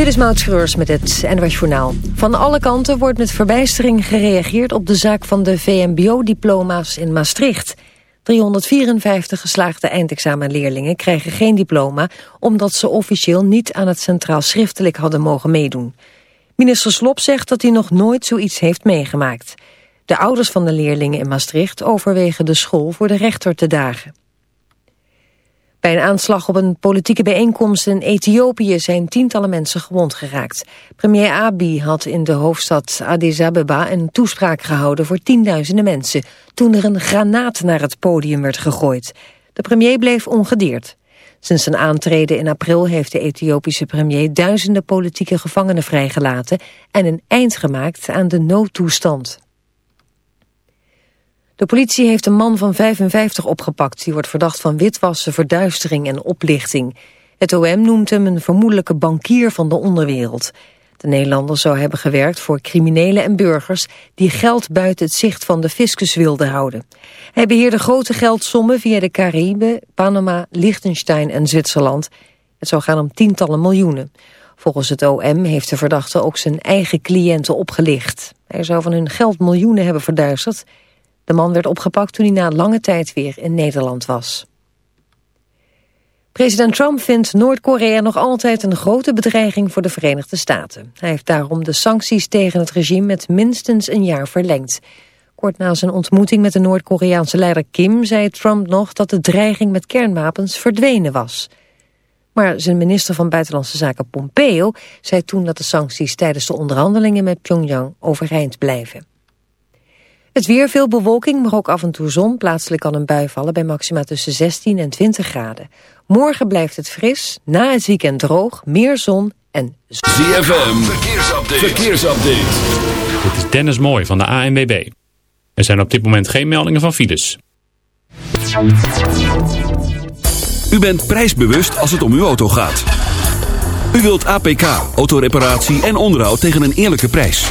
Dit is Maud met het NWS Journaal. Van alle kanten wordt met verbijstering gereageerd op de zaak van de VMBO-diploma's in Maastricht. 354 geslaagde eindexamenleerlingen krijgen geen diploma... omdat ze officieel niet aan het centraal schriftelijk hadden mogen meedoen. Minister Slop zegt dat hij nog nooit zoiets heeft meegemaakt. De ouders van de leerlingen in Maastricht overwegen de school voor de rechter te dagen. Bij een aanslag op een politieke bijeenkomst in Ethiopië zijn tientallen mensen gewond geraakt. Premier Abiy had in de hoofdstad Addis Abeba een toespraak gehouden voor tienduizenden mensen, toen er een granaat naar het podium werd gegooid. De premier bleef ongedeerd. Sinds zijn aantreden in april heeft de Ethiopische premier duizenden politieke gevangenen vrijgelaten en een eind gemaakt aan de noodtoestand. De politie heeft een man van 55 opgepakt. Die wordt verdacht van witwassen, verduistering en oplichting. Het OM noemt hem een vermoedelijke bankier van de onderwereld. De Nederlander zou hebben gewerkt voor criminelen en burgers... die geld buiten het zicht van de fiscus wilden houden. Hij beheerde grote geldsommen via de Cariben, Panama, Liechtenstein en Zwitserland. Het zou gaan om tientallen miljoenen. Volgens het OM heeft de verdachte ook zijn eigen cliënten opgelicht. Hij zou van hun geld miljoenen hebben verduisterd... De man werd opgepakt toen hij na lange tijd weer in Nederland was. President Trump vindt Noord-Korea nog altijd een grote bedreiging voor de Verenigde Staten. Hij heeft daarom de sancties tegen het regime met minstens een jaar verlengd. Kort na zijn ontmoeting met de Noord-Koreaanse leider Kim zei Trump nog dat de dreiging met kernwapens verdwenen was. Maar zijn minister van Buitenlandse Zaken Pompeo zei toen dat de sancties tijdens de onderhandelingen met Pyongyang overeind blijven. Het weer, veel bewolking, maar ook af en toe zon. Plaatselijk kan een bui vallen bij maxima tussen 16 en 20 graden. Morgen blijft het fris, na het weekend droog, meer zon en... ZFM, verkeersupdate. verkeersupdate. Dit is Dennis Mooi van de ANWB. Er zijn op dit moment geen meldingen van files. U bent prijsbewust als het om uw auto gaat. U wilt APK, autoreparatie en onderhoud tegen een eerlijke prijs.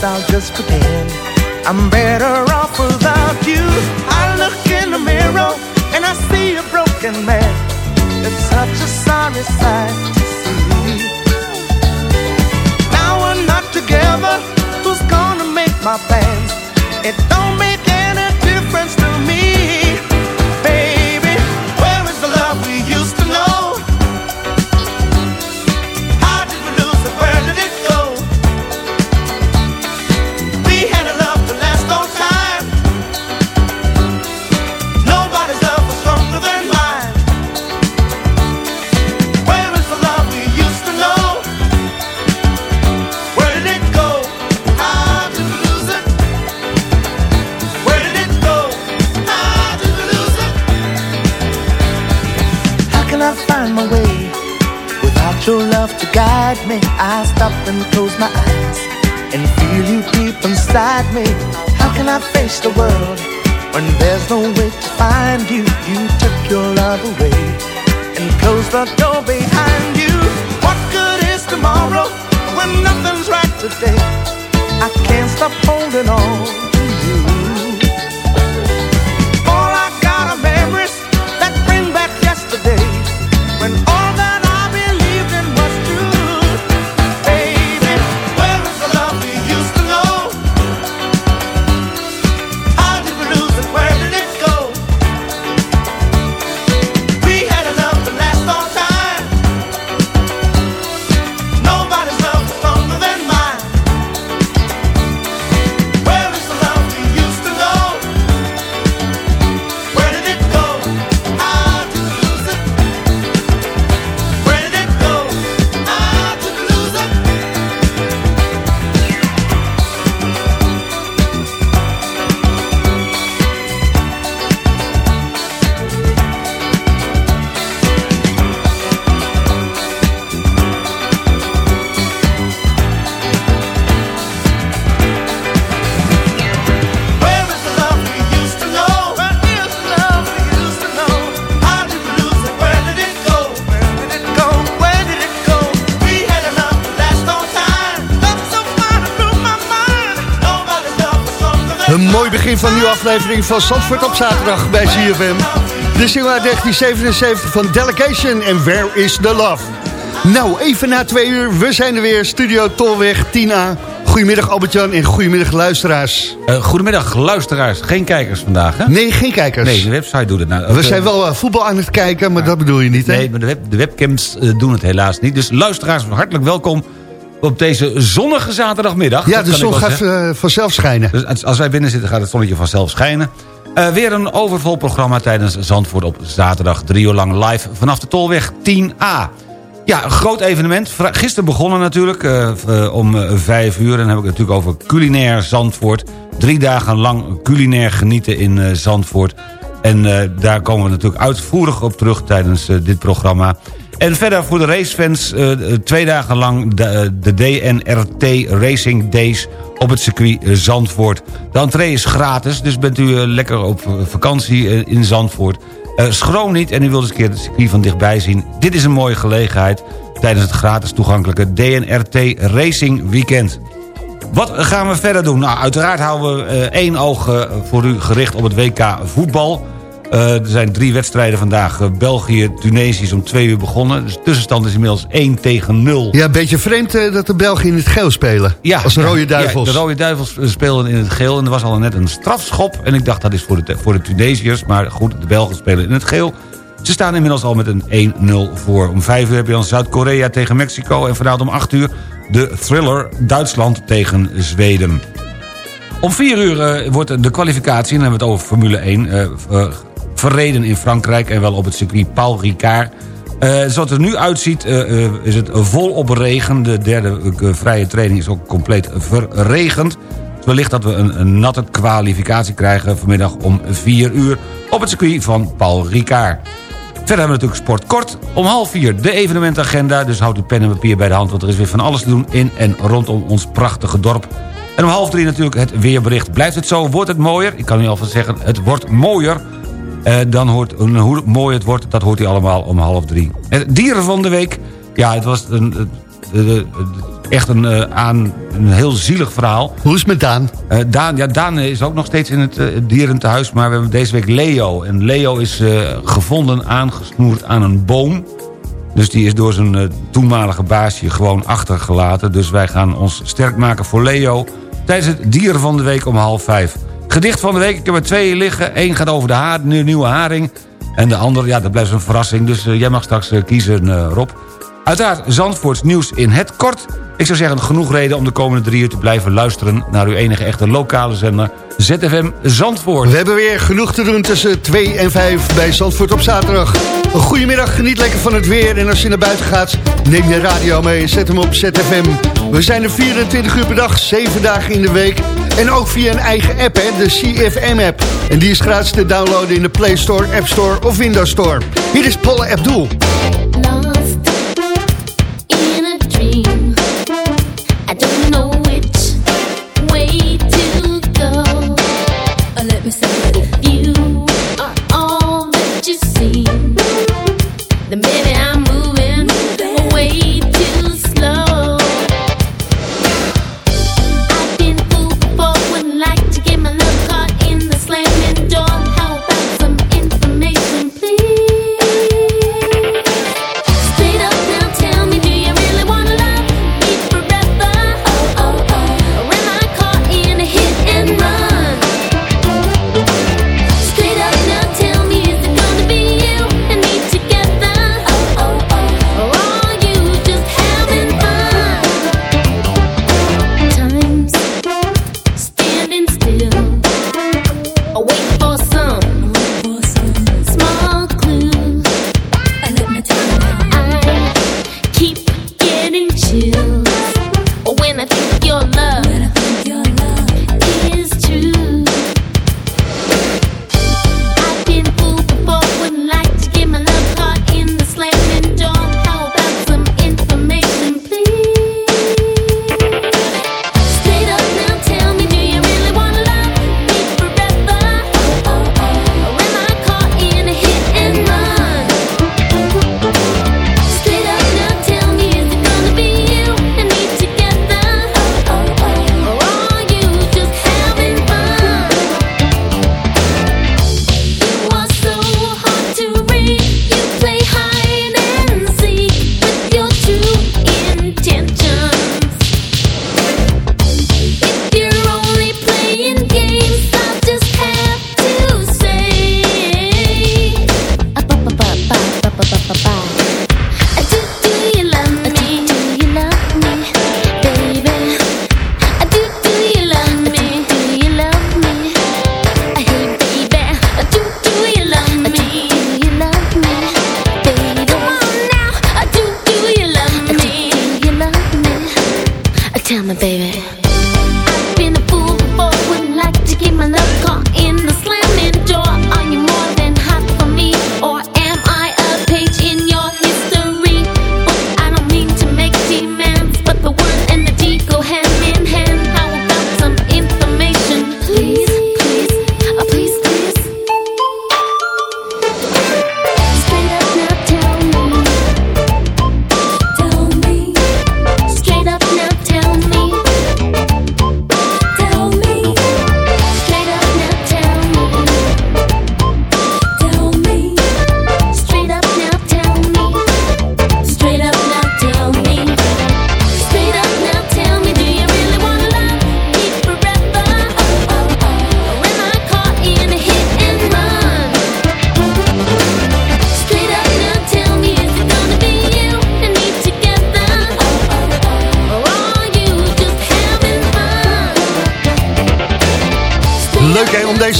Guess I'll just pretend I'm better stop holding aflevering van Zandvoort op zaterdag bij CFM. De single uit 1977 van Delegation en Where is the Love? Nou, even na twee uur, we zijn er weer. Studio Tolweg 10A. Goedemiddag Albert-Jan en goedemiddag luisteraars. Eh, goedemiddag, luisteraars. Geen kijkers vandaag, hè? Nee, geen kijkers. Nee, de website doet het. Nou, we eh, zijn wel eh, voetbal aan het kijken, maar dat bedoel je niet, hè? Nee, maar de, web, de webcams eh, doen het helaas niet. Dus luisteraars, hartelijk welkom op deze zonnige zaterdagmiddag. ja, de zon gaat eh, vanzelf schijnen. Dus als- wij binnen zitten, gaat het zonnetje vanzelf schijnen. Eh, weer een overvol programma tijdens Zandvoort op zaterdag. Drie uur lang live vanaf de Tolweg 10A. Ja, een groot evenement. Gisteren begonnen natuurlijk eh, om vijf uur. En dan heb ik het natuurlijk over culinair Zandvoort. Drie dagen lang culinair genieten in Zandvoort. En daar komen we natuurlijk uitvoerig op terug tijdens dit programma. En verder voor de racefans eh, twee dagen lang de, eh, de DNRT Racing Days op het circuit Zandvoort. De entree is gratis, dus bent u eh, lekker op vakantie in Zandvoort. Schroom niet en u wilt eens een keer het circuit van dichtbij zien. Dit is een mooie gelegenheid tijdens het gratis toegankelijke DNRT Racing Weekend. Wat gaan we verder doen? Nou, uiteraard houden we één oog voor u gericht op het WK voetbal. Eh, er zijn drie wedstrijden vandaag. Eh, België, Tunesië is om twee uur begonnen. Dus de tussenstand is inmiddels 1 tegen 0. Ja, een beetje vreemd eh, dat de Belgen in het geel spelen. als de Rode Duivels. Ja, de Rode Duivels speelden in het geel. En er was al net een strafschop. En ik dacht dat is voor de, voor de Tunesiërs. Maar goed, de Belgen spelen in het geel. Ze staan inmiddels al met een 1-0 voor. Om 5 uur heb je dan Zuid-Korea tegen Mexico. En vanavond om 8 uur de thriller Duitsland tegen Zweden. Om 4 uur wordt de kwalificatie, en dan hebben we het over Formule 1... verreden in Frankrijk en wel op het circuit Paul Ricard. Eh, zoals het er nu uitziet eh, eh, is het volop regen. De derde vrije training is ook compleet verregend. Wellicht dat we een, een natte kwalificatie krijgen vanmiddag om 4 uur... op het circuit van Paul Ricard. Verder hebben we natuurlijk sport kort. Om half vier de evenementagenda. Dus houd uw pen en papier bij de hand. Want er is weer van alles te doen in en rondom ons prachtige dorp. En om half drie natuurlijk het weerbericht. Blijft het zo? Wordt het mooier? Ik kan u alvast zeggen, het wordt mooier. Eh, dan hoort, hoe mooi het wordt, dat hoort u allemaal om half drie. Het dieren van de week. Ja, het was een, eh, eh, eh, echt een, eh, aan, een heel zielig verhaal. Hoe is het met Daan? Eh, Daan, ja, Daan is ook nog steeds in het uh, dierentehuis. Maar we hebben deze week Leo. En Leo is gevonden aangesnoerd aan een boom. Dus die is door zijn toenmalige baasje gewoon achtergelaten. Dus wij gaan ons sterk maken voor Leo... tijdens het dieren van de week om half vijf. Gedicht van de week, ik heb er twee liggen. Eén gaat over de, haar, nieuwe haring. En de andere, ja, dat blijft een verrassing. Dus uh, jij mag straks kiezen, Rob. Uiteraard Zandvoorts nieuws in het kort. Ik zou zeggen, genoeg reden om de komende drie uur te blijven luisteren... naar uw enige echte lokale zender ZFM Zandvoort. We hebben weer genoeg te doen tussen 2 en 5 bij Zandvoort op zaterdag. Een goedemiddag, geniet lekker van het weer. En als je naar buiten gaat, neem je radio mee en zet hem op ZFM. We zijn er 24 uur per dag, 7 dagen in de week. En ook via een eigen app, hè, de CFM-app. En die is gratis te downloaden in de Play Store, App Store of Windows Store. Hier is Paul Abdul.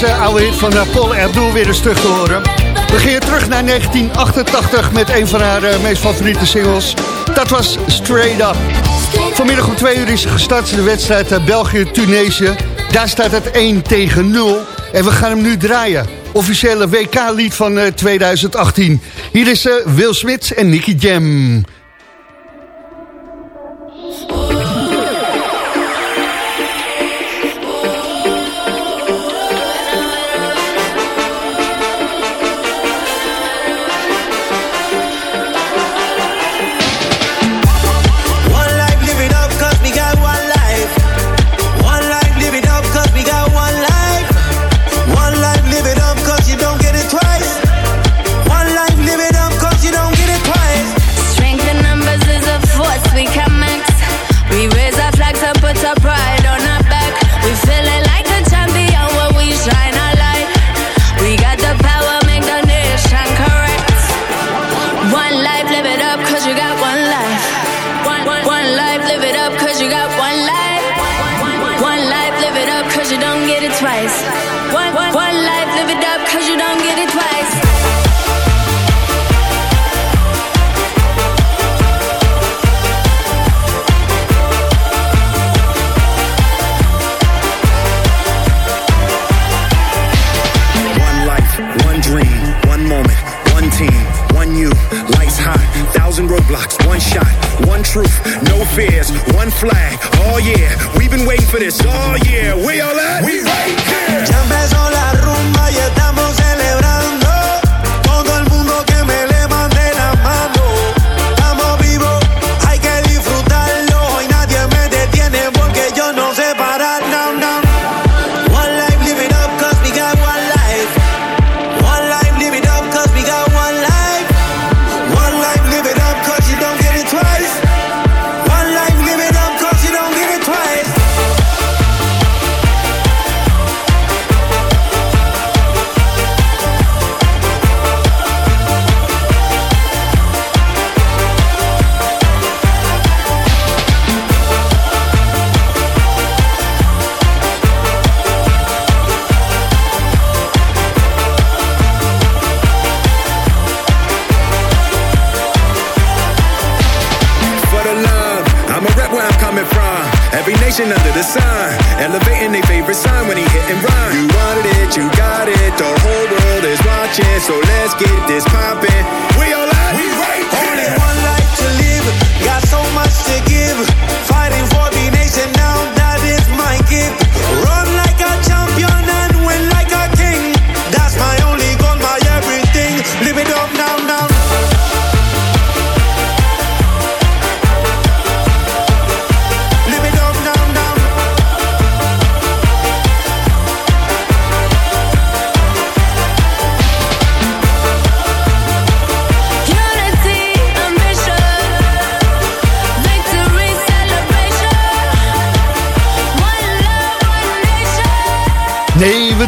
deze oude hit van eh, Paul Erdoel weer eens terug te horen. We gingen terug naar 1988 met een van haar eh, meest favoriete singles. Dat was Straight Up. Vanmiddag om twee uur is gestart de wedstrijd eh, België-Tunesië. Daar staat het 1 tegen 0. En we gaan hem nu draaien. Officiële WK-lied van 2018. Hier is Will Smith en Nicky Jam.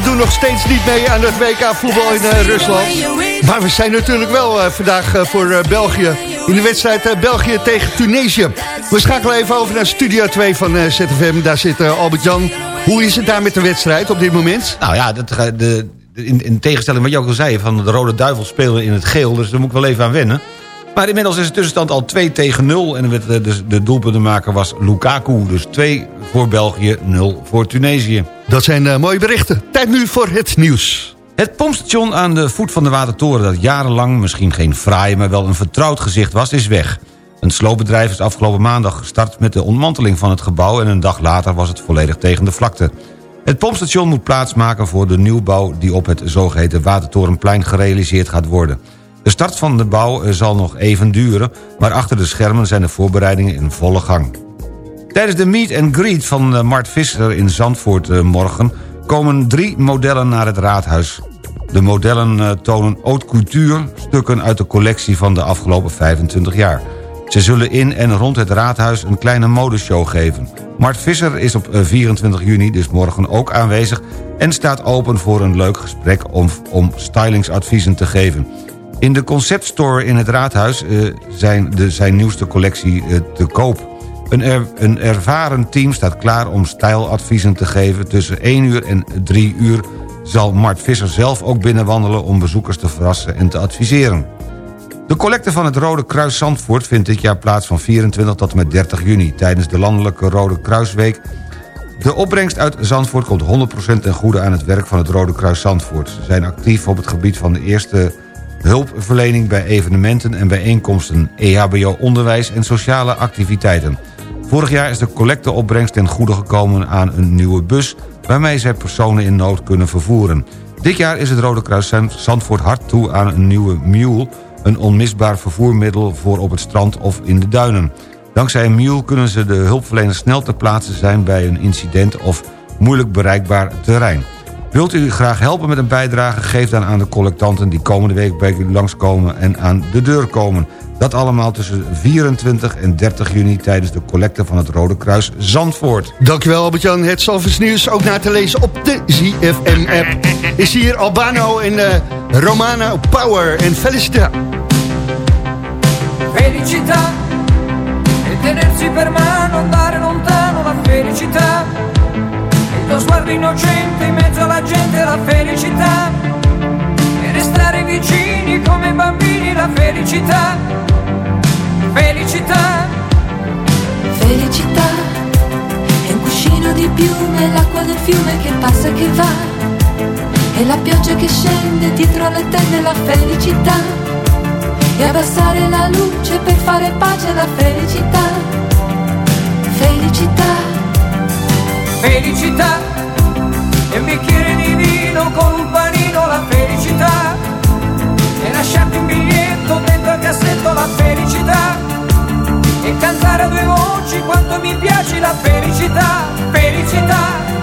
Doen nog steeds niet mee aan het WK voetbal in eh, Rusland. Maar we zijn natuurlijk wel eh, vandaag eh, voor België in de wedstrijd België tegen Tunesië. We schakelen even over naar Studio 2 van ZFM. Daar zit Albert-Jan. Hoe is het daar met de wedstrijd op dit moment? Nou ja, dat, de, in, in tegenstelling wat je ook al zei... van de Rode Duivels spelen in het geel, dus daar moet ik wel even aan wennen. Maar inmiddels is de tussenstand al 2 tegen 0... en eh, dus de doelpuntenmaker was Lukaku. Dus 2 voor België, 0 voor Tunesië. Dat zijn eh, mooie berichten. Tijd nu voor het nieuws. Het pompstation aan de voet van de Watertoren... dat jarenlang misschien geen fraai, maar wel een vertrouwd gezicht was, is weg. Een sloopbedrijf is afgelopen maandag gestart met de ontmanteling van het gebouw... en een dag later was het volledig tegen de vlakte. Het pompstation moet plaatsmaken voor de nieuwbouw... die op het zogeheten Watertorenplein gerealiseerd gaat worden. De start van de bouw eh, zal nog even duren... maar achter de schermen zijn de voorbereidingen in volle gang. Tijdens de meet and greet van eh, Mart Visser in Zandvoort eh, morgen... komen drie modellen naar het raadhuis. De modellen tonen haute couture, stukken uit de collectie van de afgelopen 25 jaar. Ze zullen in en rond het raadhuis een kleine modeshow geven. Mart Visser is op eh, 24 juni, dus morgen ook aanwezig... en staat open voor een leuk gesprek om, om stylingsadviezen te geven. In de conceptstore in het raadhuis eh, zijn de, zijn nieuwste collectie eh, te koop. Een, een ervaren team staat klaar om stijladviezen te geven. Tussen 1 uur en 3 uur zal Mart Visser zelf ook binnenwandelen... om bezoekers te verrassen en te adviseren. De collecte van het Rode Kruis Zandvoort vindt dit jaar plaats van 24 tot en met 30 juni... tijdens de landelijke Rode Kruisweek. De opbrengst uit Zandvoort komt 100% ten goede aan het werk van het Rode Kruis Zandvoort. Ze zijn actief op het gebied van de eerste hulpverlening bij evenementen en bijeenkomsten, E EHBO-onderwijs en sociale activiteiten. Vorig jaar is de collecteopbrengst ten goede gekomen aan een nieuwe bus... waarmee zij personen in nood kunnen vervoeren. Dit jaar is het Rode Kruis Zandvoort hard toe aan een nieuwe mule... een onmisbaar vervoermiddel voor op het strand of in de duinen. Dankzij een mule kunnen ze de hulpverleners snel ter plaatse zijn... bij een incident of moeilijk bereikbaar terrein. Wilt u graag helpen met een bijdrage? Geef dan aan de collectanten die komende week bij u langskomen en aan de deur komen. Dat allemaal tussen 24 en 30 juni tijdens de collecte van het Rode Kruis Zandvoort. Dankjewel Albert-Jan. Het Zalvers nieuws ook na te lezen op de ZFM-app. Is hier Albano en eh, Romana Power en Felicita. Felicità e tenersi per mano, andare lontano la felicità. Tuo sguardo innocente in mezzo alla gente la felicità. E restare vicini come bambini la felicità. Felicità. Felicità è un cuscino di piume, l'acqua del fiume che passa e che va. E la pioggia che scende dietro le tende la felicità. E abbassare la luce per fare pace alla felicità. Felicità. Felicità. E un bicchiere di vino con un panino la felicità. E lasciarti un biglietto dentro al cassetto la felicità. E cantare a due voci quanto mi piace la felicità, felicità.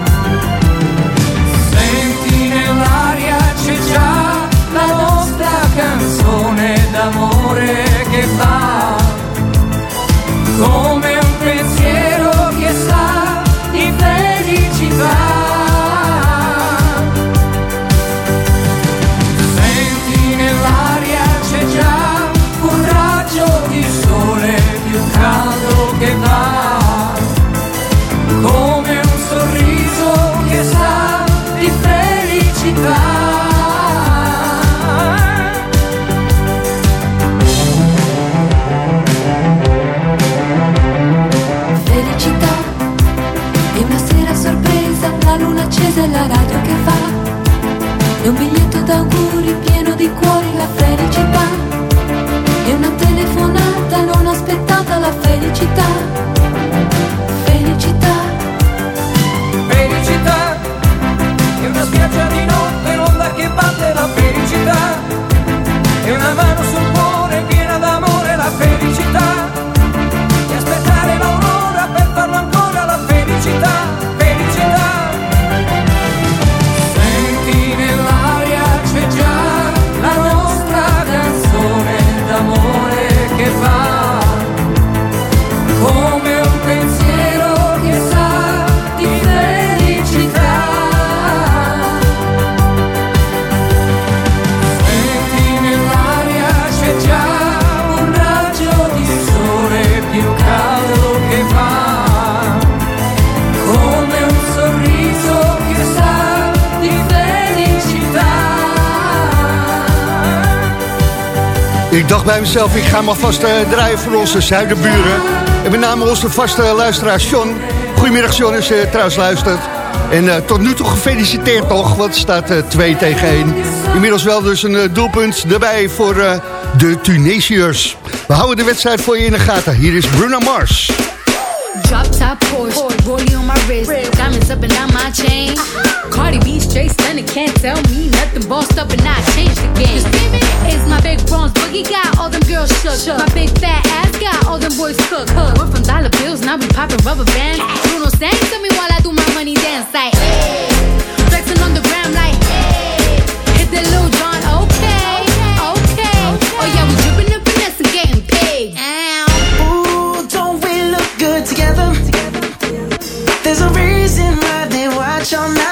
Mezelf, ik ga maar vast eh, draaien voor onze zuiderburen. En met name onze vaste luisteraar John. Goedemiddag John, als je trouwens luistert. En eh, tot nu toe gefeliciteerd toch, want het staat eh 2 tegen 1. Inmiddels wel dus een eh, doelpunt erbij voor eh, de Tunesiërs. We houden de wedstrijd voor je in de gaten. Hier is Bruno Mars. Drop Porsche, my diamonds up and down my chain. Cardi B straight stunning, can't tell me nothing. Bossed up and I changed the game. It's my big bronze boogie got all them girls shook. My big fat ass got all them boys cook. We're from dollar bills, now we popping rubber bands. Bruno sang to me while I do my money dance like. Hey. Flexing on the gram like. Hey. Hit the Lil John, There's a reason why they watch all night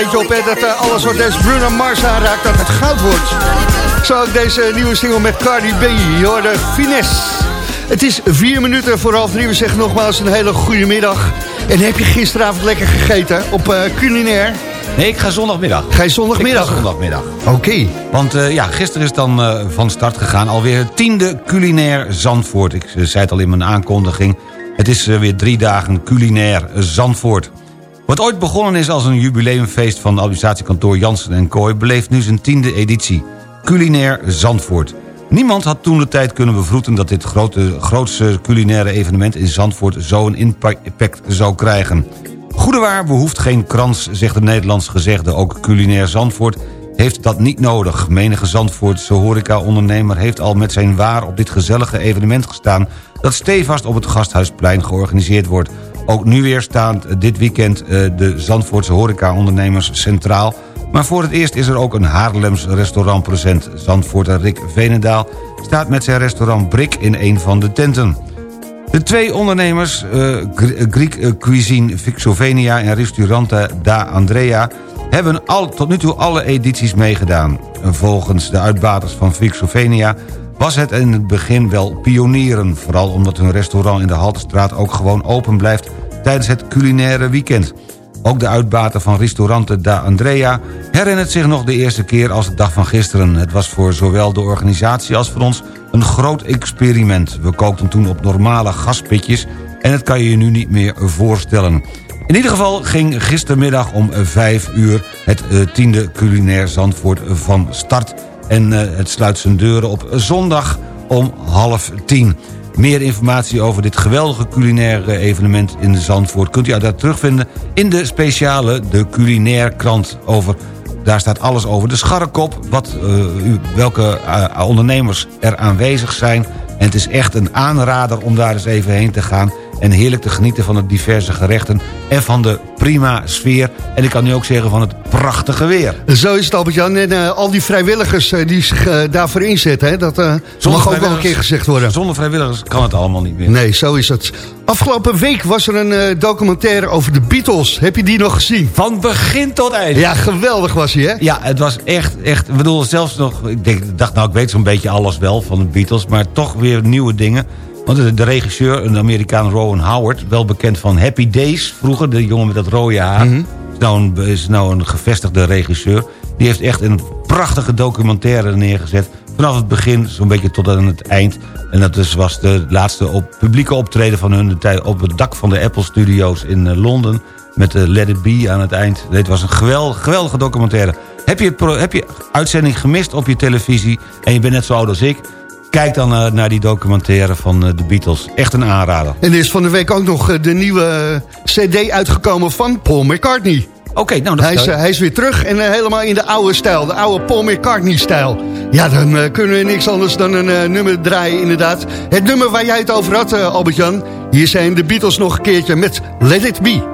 beetje op hè, dat eh, alles wat deze Bruno Mars aanraakt, dat het goud wordt. Zo ook deze nieuwe single met Cardi B, hoorde Finesse. Het is vier minuten voor half drie. We zeggen nogmaals een hele goede middag. En heb je gisteravond lekker gegeten op eh, culinair? Nee, ik ga zondagmiddag. Ga je zondagmiddag? Ik ga zondagmiddag. Oké. Want eh, ja, gisteren is dan van start gegaan alweer het tiende culinair Zandvoort. Ik zei het al in mijn aankondiging. Het is weer drie dagen culinair Zandvoort. Wat ooit begonnen is als een jubileumfeest van administratiekantoor Jansen en Kooi... beleeft nu zijn tiende editie. Culinair Zandvoort. Niemand had toen de tijd kunnen bevroeten dat dit grote, grootste culinaire evenement in Zandvoort zo'n impact zou krijgen. Goedewaar behoeft geen krans, zegt de Nederlands gezegde. Ook culinair Zandvoort heeft dat niet nodig. Menige Zandvoortse horeca-ondernemer heeft al met zijn waar op dit gezellige evenement gestaan... dat stevast op het Gasthuisplein georganiseerd wordt. Ook nu weer staan dit weekend eh, de Zandvoortse horeca-ondernemers centraal... maar voor het eerst is er ook een Haarlems restaurant present. Zandvoorter Rick Venendaal staat met zijn restaurant Brik in een van de tenten. De twee ondernemers, Gr- Greek eh, Cuisine Vixovenia en Ristorante Da Andrea... hebben al, tot nu toe alle edities meegedaan. Volgens de uitbaters van Vixovenia was het in het begin wel pionieren... vooral omdat hun restaurant in de Haltestraat ook gewoon open blijft... tijdens het culinaire weekend. Ook de uitbater van Ristorante da Andrea herinnert zich nog de eerste keer als de dag van gisteren. Het was voor zowel de organisatie als voor ons een groot experiment. We kookten toen op normale gaspitjes en het kan je je nu niet meer voorstellen. In ieder geval ging gistermiddag om 5 uur het eh, tiende culinair Zandvoort van start. En eh, het sluit zijn deuren op zondag om half tien. Meer informatie over dit geweldige culinaire evenement in Zandvoort... kunt u uiteraard terugvinden in de speciale De Culinair krant over... Daar staat alles over de scharrekop, wat, eh, welke eh, ondernemers er aanwezig zijn. En het is echt een aanrader om daar eens even heen te gaan en heerlijk te genieten van de diverse gerechten... en van de prima sfeer. En ik kan nu ook zeggen van het prachtige weer. Zo is het, Albert-Jan. En eh, al die vrijwilligers eh, die zich eh, daarvoor inzetten... Hè, dat mag ook wel een keer gezegd worden. Zonder vrijwilligers kan het allemaal niet meer. Nee, zo is het. Afgelopen week was er een documentaire over de Beatles. Heb je die nog gezien? Van begin tot eind. Ja, geweldig was hij, hè? Ja, het was echt, echt... Ik bedoel, zelfs nog... Ik denk, ik dacht, nou, ik weet zo'n beetje alles wel van de Beatles... maar toch weer nieuwe dingen. Want de, regisseur, een Amerikaan Rowan Howard... wel bekend van Happy Days, vroeger, de jongen met dat rode haar... is, nou een, is nou een gevestigde regisseur. Die heeft echt een prachtige documentaire neergezet... vanaf het begin zo'n beetje tot aan het eind. En dat dus was de laatste op, publieke optreden van hun... op het dak van de Apple Studios in eh, Londen... met de Let It Be aan het eind. Dit was een geweldige, geweldige documentaire. Heb je, heb je uitzending gemist op je televisie... en je bent net zo oud als ik... Kijk dan eh, naar die documentaire van eh, de Beatles. Echt een aanrader. En er is van de week ook nog eh, de nieuwe cd uitgekomen van Paul McCartney. Oké, nou dat hij is, hij is weer terug en helemaal in de oude stijl. De oude Paul McCartney-stijl. Ja, dan kunnen we niks anders dan een nummer draaien, inderdaad. Het nummer waar jij het over had, Albert-Jan. Hier zijn de Beatles nog een keertje met Let It Be.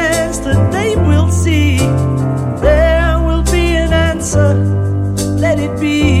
it be.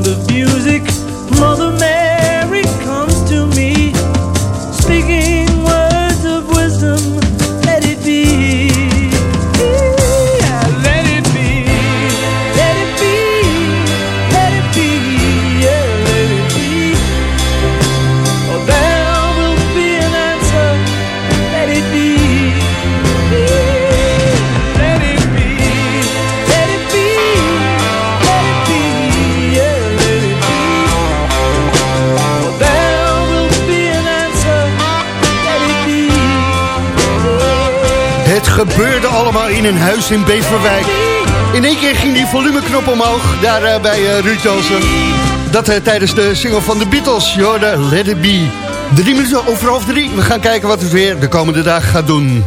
gebeurde allemaal in een huis in Beverwijk. In één keer ging die volumeknop omhoog, daar eh, bij eh, Ruud Jansen. Dat eh, tijdens de single van de Beatles, hoorde Let It Be. Drie minuten over half drie. We gaan kijken wat het weer de komende dagen gaat doen.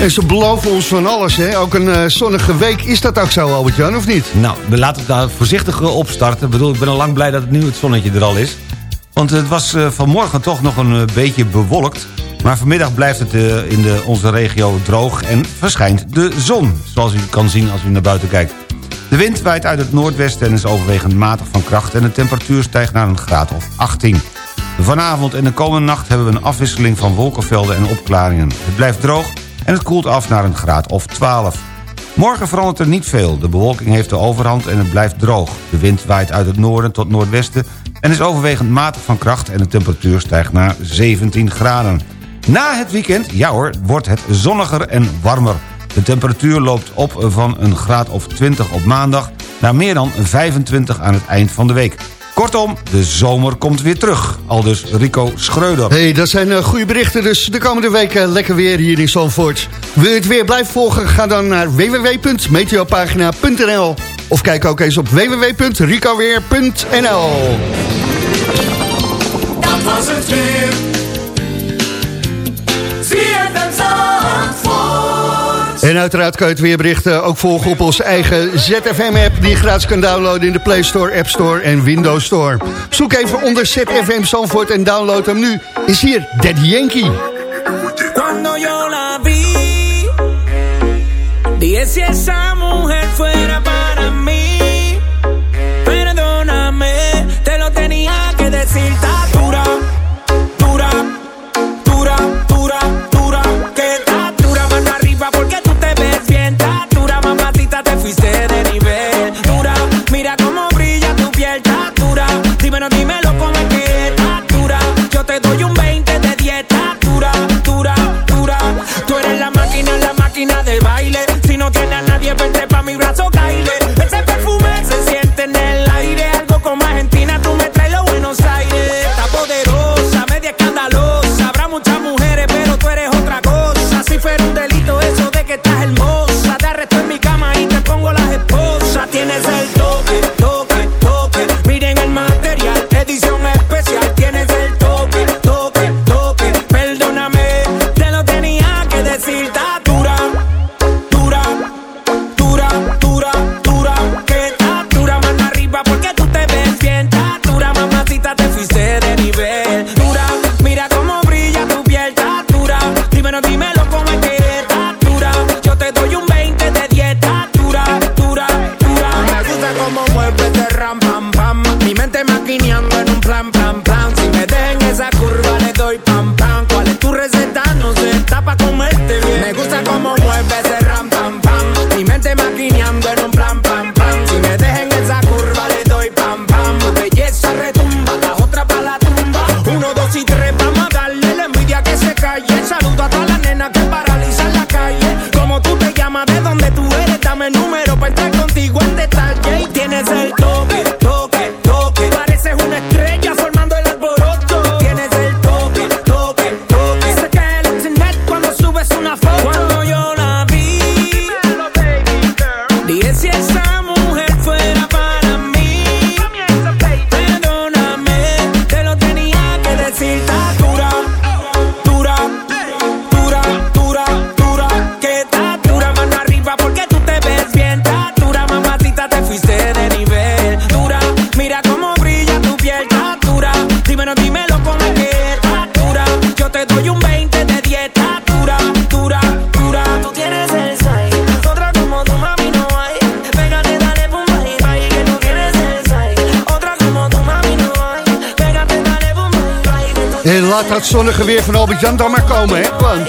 En ze beloven ons van alles, hè? Ook een zonnige week. Is dat ook zo, Albert-Jan, of niet? Nou, we laten het daar voorzichtig opstarten. Ik bedoel, ik ben al lang blij dat het nu het zonnetje er al is. Want het was vanmorgen toch nog een beetje bewolkt. Maar vanmiddag blijft het eh, in de, onze regio droog en verschijnt de zon. Zoals u kan zien als u naar buiten kijkt. De wind waait uit het noordwesten en is overwegend matig van kracht... en de temperatuur stijgt naar een graad of 18. Vanavond en de komende nacht hebben we een afwisseling van wolkenvelden en opklaringen. Het blijft droog en het koelt af naar een graad of 12. Morgen verandert er niet veel. De bewolking heeft de overhand en het blijft droog. De wind waait uit het noorden tot noordwesten... en is overwegend matig van kracht en de temperatuur stijgt naar 17 graden. Na het weekend, ja hoor, wordt het zonniger en warmer. De temperatuur loopt op van een graad of 20 op maandag... naar meer dan 25 aan het eind van de week. Kortom, de zomer komt weer terug. Aldus Rico Schreuder. hey, dat zijn eh, goede berichten. Dus de komende weken lekker weer hier in Zandvoort. Wil je het weer blijven volgen? Ga dan naar www.meteopagina.nl Of kijk ook eens op www.ricoweer.nl Dat was het weer. En uiteraard kan je het weerbericht ook volgen op onze eigen ZFM-app... die je gratis kan downloaden in de Play Store, App Store en Windows Store. Zoek even onder ZFM Zandvoort en download hem nu. Is hier Daddy Yankee. Cuando yo la vi, dije si esa mujer fuera nieve entre pa' mi brazo zonnige weer van Albert-Jan dan maar komen, hè? Gewoon.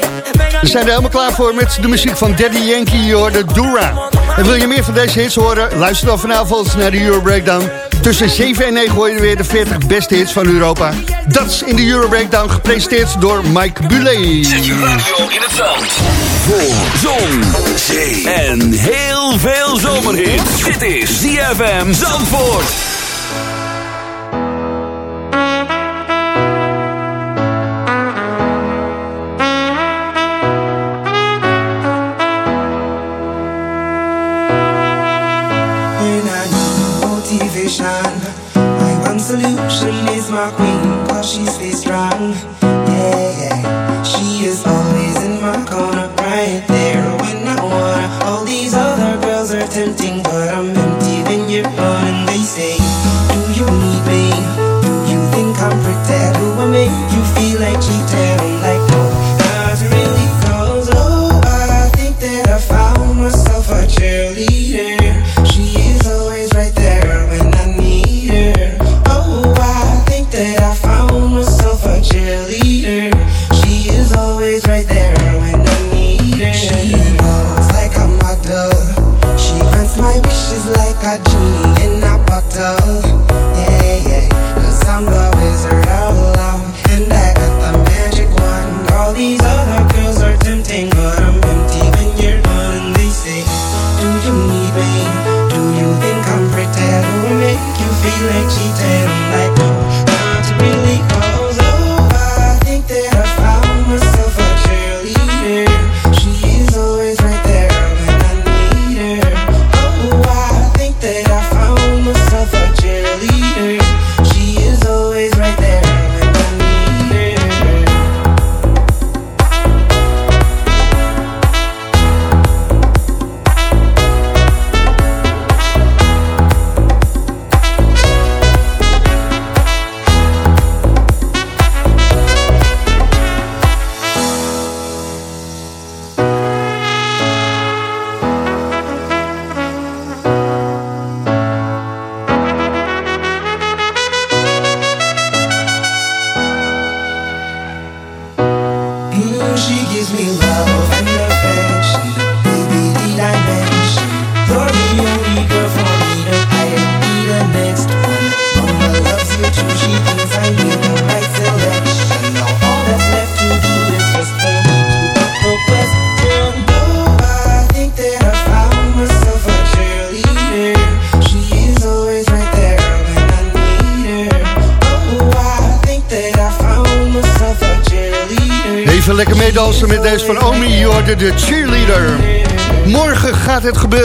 We zijn er helemaal klaar voor met de muziek van Daddy Yankee, hoor, de Dura. En wil je meer van deze hits horen? Luister dan vanavond naar de Euro Breakdown. Tussen 7 en 9 hoor je weer de 40 beste hits van Europa. Dat is in de Euro Breakdown gepresenteerd door Mike Bulet. Zet je radio in het zand. Voor zon, zee en heel veel zomerhits. Dit is ZFM Zandvoort.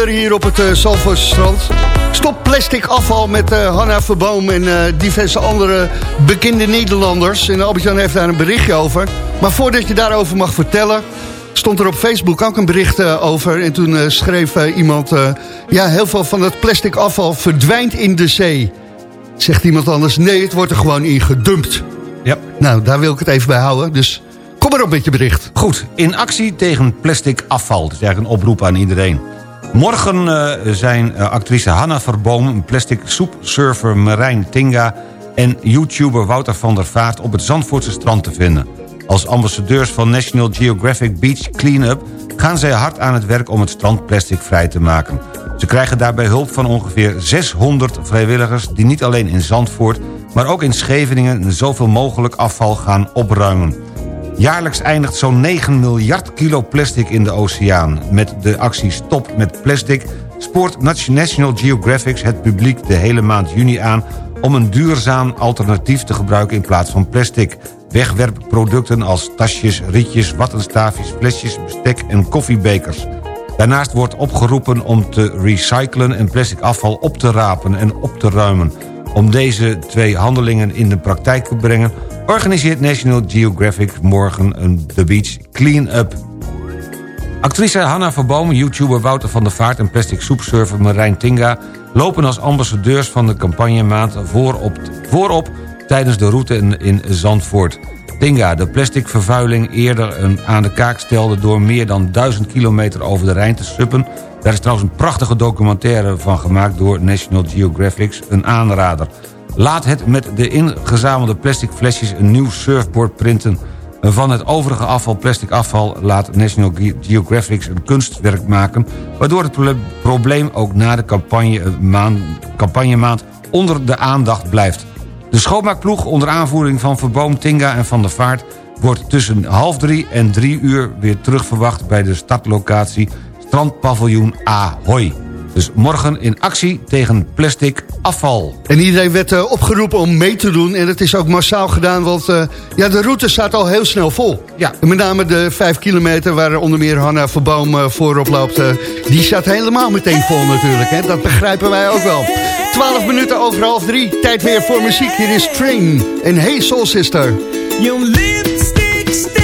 Gebeuren hier op het uh, strand. Stop plastic afval met eh, Hanna Verboom en eh, diverse andere bekende Nederlanders. En Albert-Jan heeft daar een berichtje over. Maar voordat je daarover mag vertellen... stond er op Facebook ook een bericht eh, over. En toen eh, schreef eh, iemand... eh, ja, heel veel van het plastic afval verdwijnt in de zee. Zegt iemand anders, nee, het wordt er gewoon in gedumpt. Ja. Nou, daar wil ik het even bij houden. Dus kom maar op met je bericht. Goed, in actie tegen plastic afval. Dat is eigenlijk een oproep aan iedereen. Morgen eh, zijn eh, actrice Hanna Verboom, plastic soepsurfer Marijn Tinga... en YouTuber Wouter van der Vaart op het Zandvoortse strand te vinden. Als ambassadeurs van National Geographic Beach Cleanup... gaan zij hard aan het werk om het strand plastic vrij te maken. Ze krijgen daarbij hulp van ongeveer 600 vrijwilligers... die niet alleen in Zandvoort, maar ook in Scheveningen... zoveel mogelijk afval gaan opruimen. Jaarlijks eindigt zo'n 9 miljard kilo plastic in de oceaan. Met de actie Stop met Plastic spoort National Geographic het publiek de hele maand juni aan... om een duurzaam alternatief te gebruiken in plaats van plastic. Wegwerpproducten als tasjes, rietjes, wattenstaafjes, flesjes, bestek en koffiebekers. Daarnaast wordt opgeroepen om te recyclen en plastic afval op te rapen en op te ruimen. Om deze twee handelingen in de praktijk te brengen... organiseert National Geographic morgen een The Beach Clean-up. Actrice Hanna Verboom, YouTuber Wouter van der Vaart... en plastic soepsurfer Marijn Tinga... lopen als ambassadeurs van de campagnemaand voorop, voorop... tijdens de route in, in Zandvoort. Tinga, de plastic vervuiling eerder een, aan de kaak stelde... door meer dan 1000 kilometer over de Rijn te suppen... daar is trouwens een prachtige documentaire van gemaakt... door National Geographic, een aanrader. Laat het met de ingezamelde plastic flesjes een nieuw surfboard printen. Van het overige afval, plastic afval, laat National Ge- Geographic een kunstwerk maken... waardoor het proble- probleem ook na de campagne, eh, maand, campagnemaand onder de aandacht blijft. De schoonmaakploeg onder aanvoering van Verboom, Tinga en Van der Vaart... wordt tussen half drie en drie uur weer terugverwacht... bij de startlocatie Strandpaviljoen Ahoy. Dus morgen in actie tegen plastic afval. En iedereen werd eh, opgeroepen om mee te doen. En dat is ook massaal gedaan, want eh, ja, de route staat al heel snel vol. Ja. En met name de vijf kilometer waar onder meer Hanna Verboom eh, voorop loopt... die staat helemaal meteen vol natuurlijk. Hè? Dat begrijpen wij ook wel. 12 minuten over half drie. Tijd weer voor muziek. Hier is Train en Hey Soul Sister. Lipstick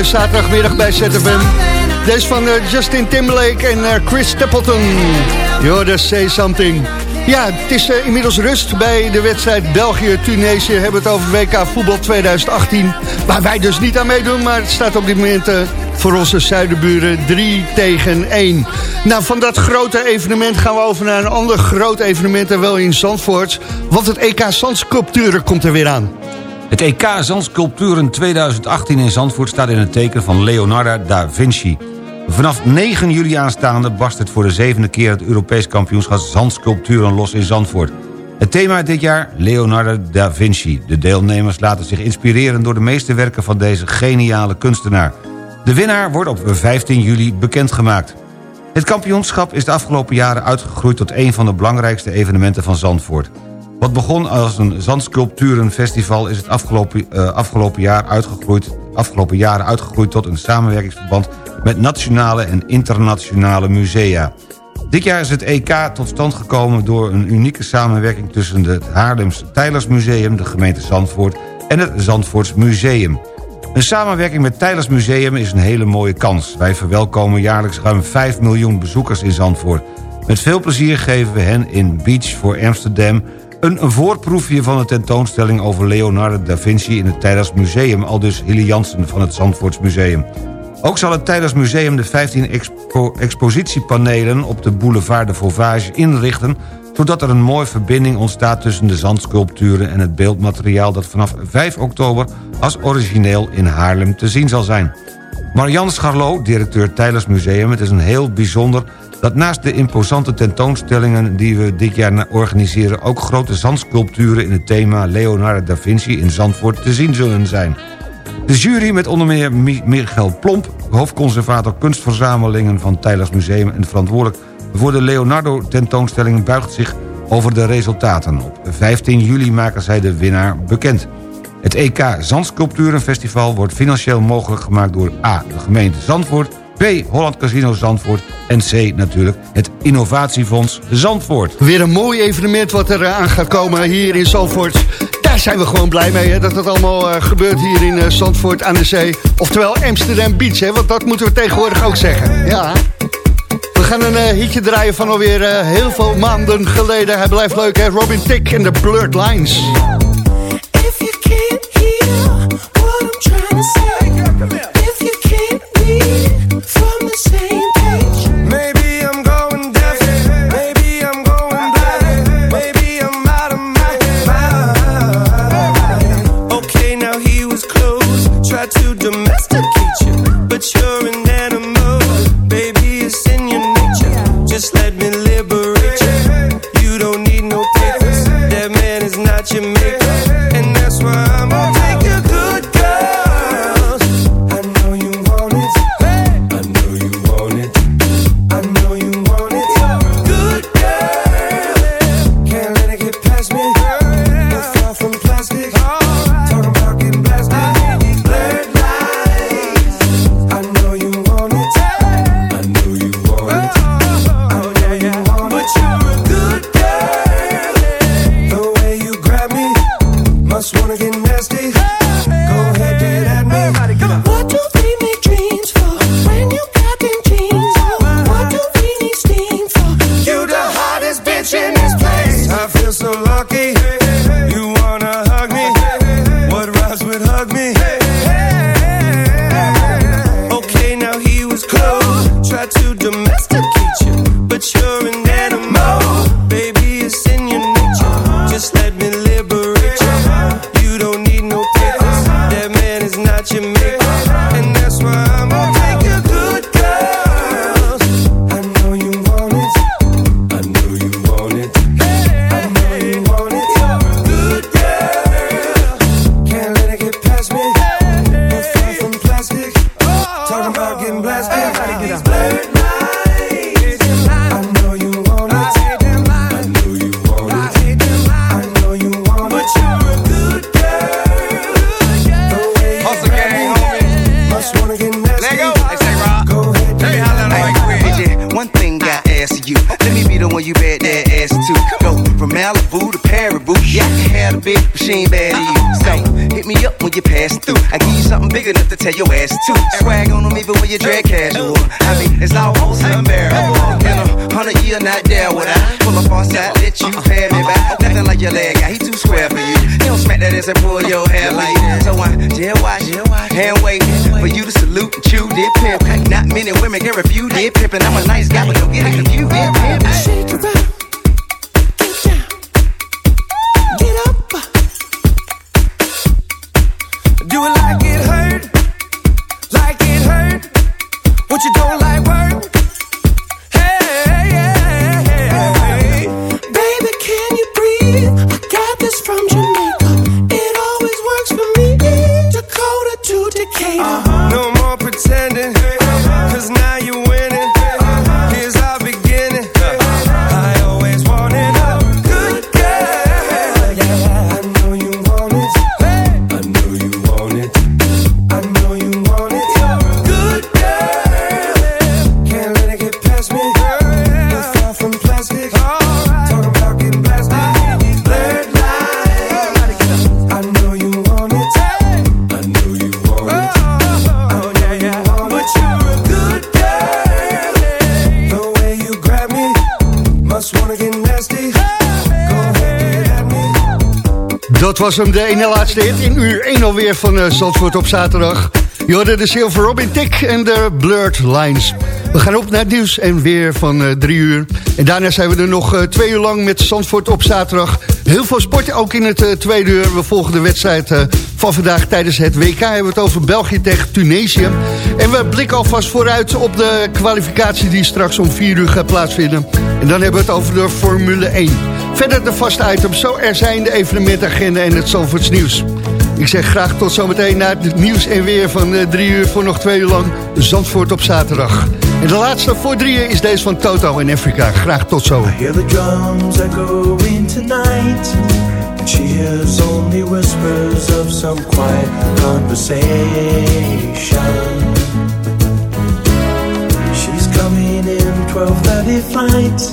de zaterdagmiddag bij ZFM. Deze van eh, Justin Timberlake en eh, Chris Stapleton. Dat say something. Ja, het is eh, inmiddels rust bij de wedstrijd België-Tunesië. We hebben het over WK voetbal 2018. Waar wij dus niet aan meedoen, maar het staat op dit moment eh, voor onze zuidenburen 3 tegen 1. Nou, van dat grote evenement gaan we over naar een ander groot evenement. En wel in Zandvoort. Want het EK Zandsculpturen komt er weer aan. Het EK Zandsculpturen 2018 in Zandvoort staat in het teken van Leonardo da Vinci. Vanaf 9 juli aanstaande barst het voor de zevende keer... het Europees kampioenschap Zandsculpturen los in Zandvoort. Het thema dit jaar Leonardo da Vinci. De deelnemers laten zich inspireren door de meeste werken van deze geniale kunstenaar. De winnaar wordt op 15 juli bekendgemaakt. Het kampioenschap is de afgelopen jaren uitgegroeid... tot een van de belangrijkste evenementen van Zandvoort. Wat begon als een zandsculpturenfestival... is het afgelopen, eh, afgelopen, jaar uitgegroeid, afgelopen jaren uitgegroeid tot een samenwerkingsverband... met nationale en internationale musea. Dit jaar is het EK tot stand gekomen door een unieke samenwerking... tussen het Haarlems Tijlersmuseum, de gemeente Zandvoort... en het Zandvoorts Museum. Een samenwerking met Tijlers Museum is een hele mooie kans. Wij verwelkomen jaarlijks ruim 5 miljoen bezoekers in Zandvoort. Met veel plezier geven we hen in Beach voor Amsterdam... een voorproefje van de tentoonstelling over Leonardo da Vinci... in het Tijlers Museum, al dus Hilly Jansen van het Zandvoorts Museum. Ook zal het Tijlers Museum de 15 expo expositiepanelen... op de boulevard de Vauvage inrichten zodat er een mooie verbinding ontstaat tussen de zandsculpturen en het beeldmateriaal dat vanaf 5 oktober als origineel in Haarlem te zien zal zijn. Marianne Scharlo, directeur Tijlers Museum, het is een heel bijzonder dat naast de imposante tentoonstellingen die we dit jaar organiseren... ook grote zandsculpturen in het thema Leonardo da Vinci in Zandvoort te zien zullen zijn. De jury met onder meer Mi- Michael Plomp, hoofdconservator kunstverzamelingen van Tijlers Museum... en verantwoordelijk voor de Leonardo-tentoonstelling buigt zich over de resultaten. Op 15 juli maken zij de winnaar bekend. Het EK Zandsculpturenfestival wordt financieel mogelijk gemaakt door A. de gemeente Zandvoort... B. Holland Casino Zandvoort en C. natuurlijk het Innovatiefonds Zandvoort. Weer een mooi evenement wat er eh, aan gaat komen hier in Zandvoort. Daar zijn we gewoon blij mee, hè, dat het allemaal eh, gebeurt hier in eh, Zandvoort aan de zee. Oftewel Amsterdam Beach, hè, want dat moeten we tegenwoordig ook zeggen. Ja. We gaan een hitje draaien van alweer heel veel maanden geleden. Hij blijft leuk, hè? Robin Tick en de Blurred Lines. was hem, de ene laatste hit in uur 1 alweer van uh, Zandvoort op zaterdag. Jorden de Silver Robin Tick en de Blurred Lines. We gaan op naar nieuws en weer van uh, drie uur. En daarna zijn we er nog eh, twee uur lang met Zandvoort op zaterdag. Heel veel sport, ook in het uh, tweede uur. We volgen de wedstrijd van vandaag tijdens het WK. Hebben we het over België tegen Tunesië. En we blikken alvast vooruit op de kwalificatie die straks om vier uur gaat plaatsvinden. En dan hebben we het over de Formule 1. Verder de vaste item, zo er zijn de evenementagenda en het Zandvoorts nieuws. Ik zeg graag tot zometeen naar het nieuws en weer van eh, drie uur voor nog twee uur lang Zandvoort op zaterdag. En de laatste voor drieën is deze van Toto in Afrika. Graag tot zo. I hear the drums echoing tonight. She hears only whispers of some quiet conversation. She's coming in 12.30 flight.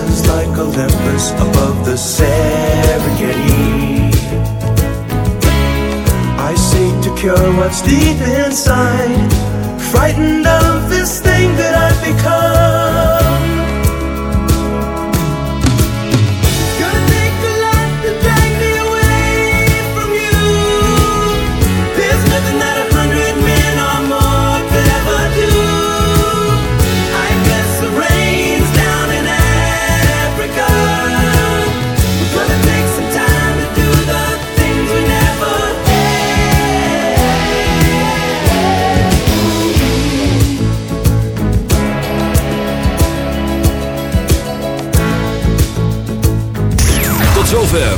Rises like Olympus above the Serengeti. I seek to cure what's deep inside, frightened